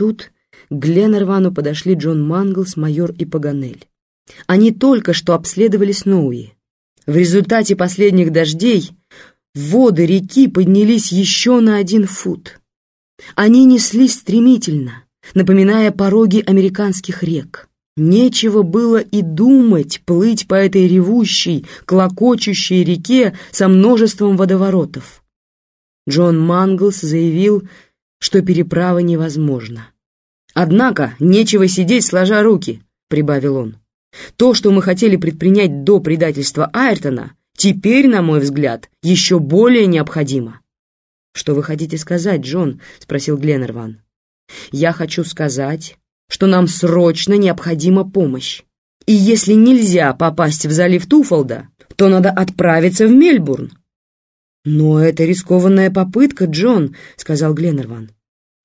Тут к Гленнервану подошли Джон Манглс, майор и Паганель. Они только что обследовали Сноуи. В результате последних дождей воды реки поднялись еще на один фут. Они неслись стремительно, напоминая пороги американских рек. Нечего было и думать плыть по этой ревущей, клокочущей реке со множеством водоворотов. Джон Манглс заявил, что переправа невозможна. «Однако нечего сидеть, сложа руки», — прибавил он. «То, что мы хотели предпринять до предательства Айртона, теперь, на мой взгляд, еще более необходимо». «Что вы хотите сказать, Джон?» — спросил Гленнерван. «Я хочу сказать, что нам срочно необходима помощь. И если нельзя попасть в залив Туфолда, то надо отправиться в Мельбурн». «Но это рискованная попытка, Джон», — сказал Гленнерван.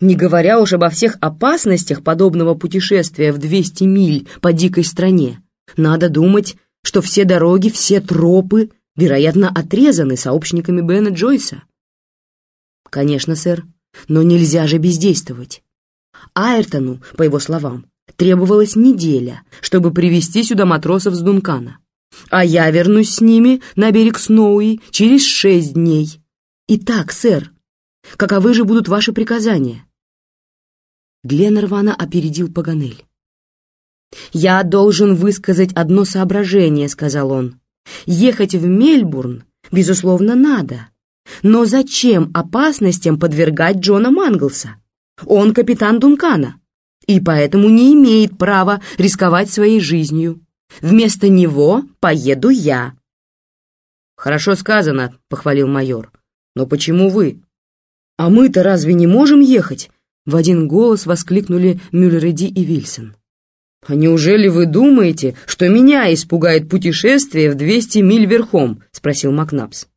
Не говоря уж обо всех опасностях подобного путешествия в 200 миль по дикой стране, надо думать, что все дороги, все тропы, вероятно, отрезаны сообщниками Бена Джойса. Конечно, сэр, но нельзя же бездействовать. Айртону, по его словам, требовалась неделя, чтобы привести сюда матросов с Дункана. А я вернусь с ними на берег Сноуи через шесть дней. Итак, сэр, каковы же будут ваши приказания? Гленнервана опередил Паганель. «Я должен высказать одно соображение», — сказал он. «Ехать в Мельбурн, безусловно, надо. Но зачем опасностям подвергать Джона Манглса? Он капитан Дункана, и поэтому не имеет права рисковать своей жизнью. Вместо него поеду я». «Хорошо сказано», — похвалил майор. «Но почему вы?» «А мы-то разве не можем ехать?» В один голос воскликнули Мюллереди и Вильсон. «А неужели вы думаете, что меня испугает путешествие в двести миль верхом?» — спросил Макнапс.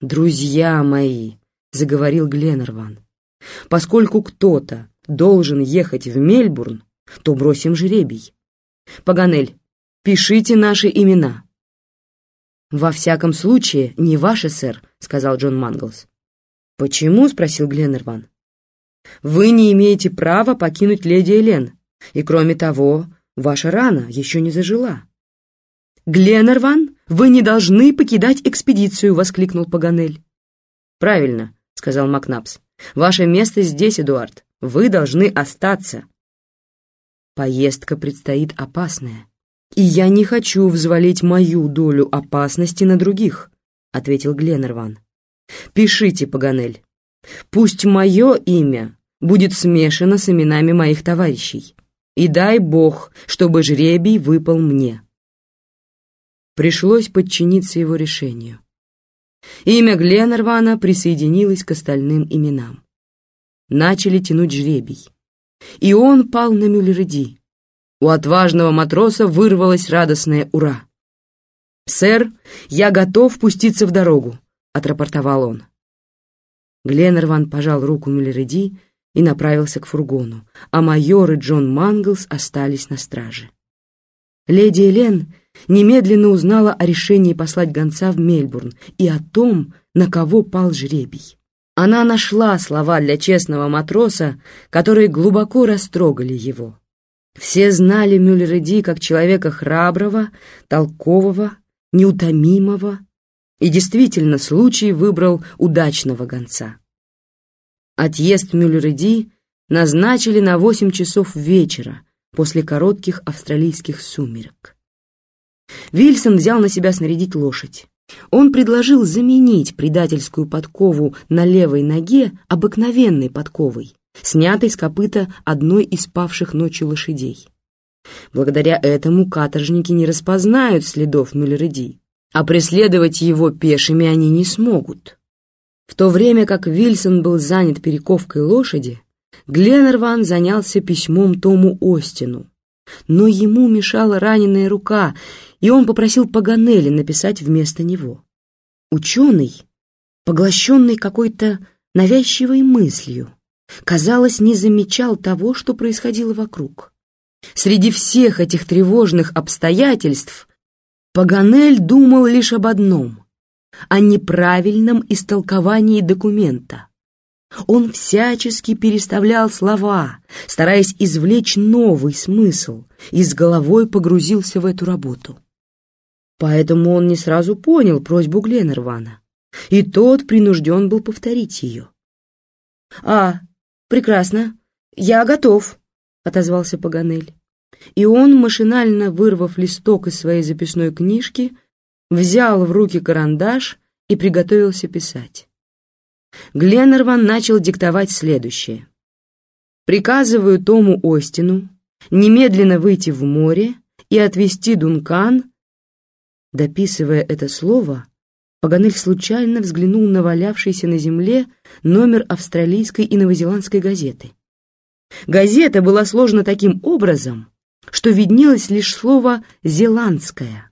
«Друзья мои», — заговорил Гленнерван, — «поскольку кто-то должен ехать в Мельбурн, то бросим жребий. Паганель, пишите наши имена». «Во всяком случае, не ваши, сэр», — сказал Джон Манглс. «Почему?» — спросил Гленнерван. Вы не имеете права покинуть леди Элен, и, кроме того, ваша рана еще не зажила». «Гленнерван, вы не должны покидать экспедицию!» — воскликнул Паганель. «Правильно», — сказал Макнапс. «Ваше место здесь, Эдуард. Вы должны остаться». Поездка предстоит опасная, и я не хочу взвалить мою долю опасности на других, — ответил Гленнерван. «Пишите, Паганель. Пусть мое имя будет смешано с именами моих товарищей. И дай Бог, чтобы жребий выпал мне. Пришлось подчиниться его решению. Имя Гленнервана присоединилось к остальным именам. Начали тянуть жребий. И он пал на Мюллереди. У отважного матроса вырвалось радостное «Ура!». «Сэр, я готов пуститься в дорогу», — отрапортовал он. Гленнерван пожал руку Мюллереди и направился к фургону, а майор и Джон Манглс остались на страже. Леди Элен немедленно узнала о решении послать гонца в Мельбурн и о том, на кого пал жребий. Она нашла слова для честного матроса, которые глубоко растрогали его. Все знали Мюллереди как человека храброго, толкового, неутомимого, и действительно случай выбрал удачного гонца. Отъезд Мюллереди назначили на восемь часов вечера после коротких австралийских сумерек. Вильсон взял на себя снарядить лошадь. Он предложил заменить предательскую подкову на левой ноге обыкновенной подковой, снятой с копыта одной из павших ночью лошадей. Благодаря этому каторжники не распознают следов Мюллереди, а преследовать его пешими они не смогут. В то время как Вильсон был занят перековкой лошади, Гленнерван занялся письмом Тому Остину. Но ему мешала раненая рука, и он попросил Паганелли написать вместо него. Ученый, поглощенный какой-то навязчивой мыслью, казалось, не замечал того, что происходило вокруг. Среди всех этих тревожных обстоятельств Паганель думал лишь об одном — о неправильном истолковании документа. Он всячески переставлял слова, стараясь извлечь новый смысл, и с головой погрузился в эту работу. Поэтому он не сразу понял просьбу Гленнервана, и тот принужден был повторить ее. «А, прекрасно, я готов», — отозвался Паганель. И он, машинально вырвав листок из своей записной книжки, взял в руки карандаш и приготовился писать. Гленнерван начал диктовать следующее. «Приказываю Тому Остину немедленно выйти в море и отвезти Дункан...» Дописывая это слово, Паганель случайно взглянул на валявшийся на земле номер австралийской и новозеландской газеты. Газета была сложена таким образом, что виднелось лишь слово «зеландская».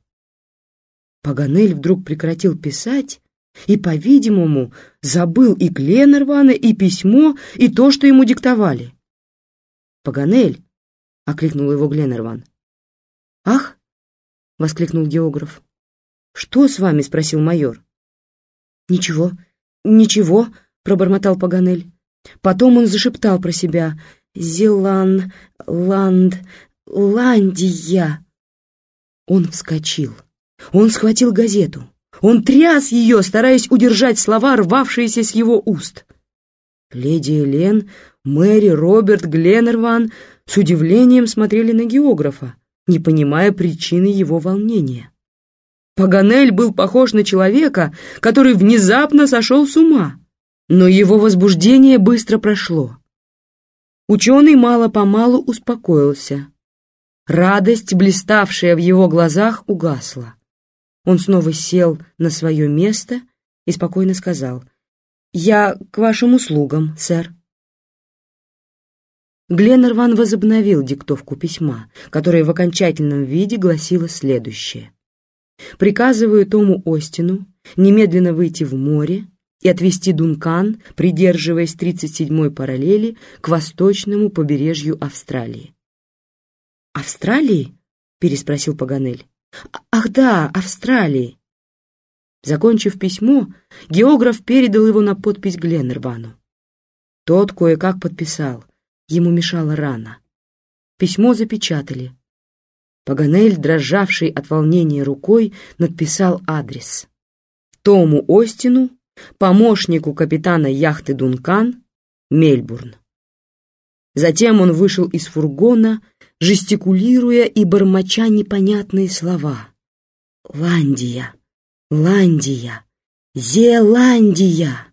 Паганель вдруг прекратил писать и, по-видимому, забыл и Гленнервана, и письмо, и то, что ему диктовали. «Паганель!» — окликнул его Гленнерван. «Ах!» — воскликнул географ. «Что с вами?» — спросил майор. «Ничего, ничего», — пробормотал Паганель. Потом он зашептал про себя «Зелан, Ланд, Ландия». Он вскочил. Он схватил газету. Он тряс ее, стараясь удержать слова, рвавшиеся с его уст. Леди Элен, Мэри, Роберт, Гленнерван с удивлением смотрели на географа, не понимая причины его волнения. Паганель был похож на человека, который внезапно сошел с ума, но его возбуждение быстро прошло. Ученый мало-помалу успокоился. Радость, блиставшая в его глазах, угасла. Он снова сел на свое место и спокойно сказал, «Я к вашим услугам, сэр». Гленнерван возобновил диктовку письма, которое в окончательном виде гласило следующее. «Приказываю Тому Остину немедленно выйти в море и отвести Дункан, придерживаясь 37-й параллели, к восточному побережью Австралии». «Австралии?» — переспросил Паганель. Ах да, Австралии. Закончив письмо, географ передал его на подпись Гленнервану. Тот кое-как подписал, ему мешала рана. Письмо запечатали. Паганель, дрожавший от волнения рукой, надписал адрес. Тому Остину, помощнику капитана яхты «Дункан», Мельбурн. Затем он вышел из фургона, жестикулируя и бормоча непонятные слова. «Ландия! Ландия! Зеландия!»